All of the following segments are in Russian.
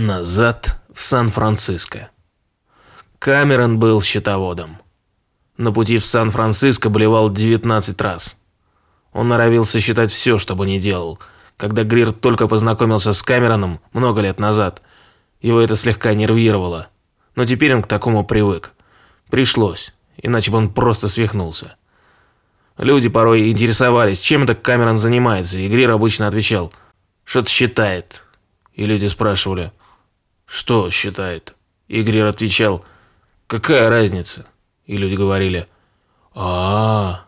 Назад в Сан-Франциско. Камерон был счетоводом. На пути в Сан-Франциско болевал 19 раз. Он норовил сосчитать все, что бы ни делал. Когда Грир только познакомился с Камероном много лет назад, его это слегка нервировало. Но теперь он к такому привык. Пришлось, иначе бы он просто свихнулся. Люди порой интересовались, чем это Камерон занимается, и Грир обычно отвечал «Что-то считает». И люди спрашивали «Что считает?» И Грир отвечал «Какая разница?» И люди говорили а, -а, -а.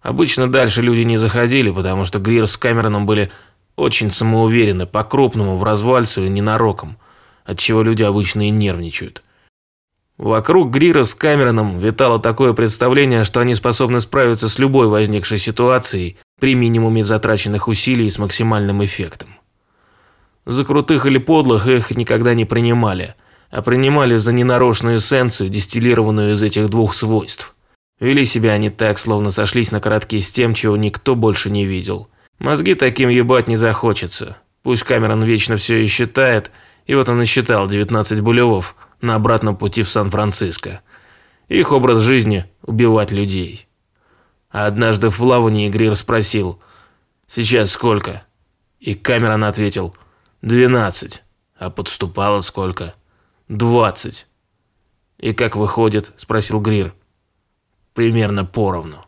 Обычно дальше люди не заходили, потому что Грир с Камероном были очень самоуверены, по-крупному, в развальцу и ненароком, отчего люди обычно и нервничают. Вокруг Грира с Камероном витало такое представление, что они способны справиться с любой возникшей ситуацией при минимуме затраченных усилий с максимальным эффектом. За крутых или подлых их никогда не принимали, а принимали за ненарочную эссенцию, дистиллированную из этих двух свойств. Вели себя они так, словно сошлись на коротке с тем, чего никто больше не видел. Мозги таким ебать не захочется. Пусть Камерон вечно все и считает, и вот он и считал 19 булевов – на обратном пути в Сан-Франциско. Их образ жизни – убивать людей. А однажды в плавании Грир спросил «Сейчас сколько?» И Камерон ответил «Двенадцать». А подступало сколько? «Двадцать». «И как выходит?» – спросил Грир. «Примерно поровну».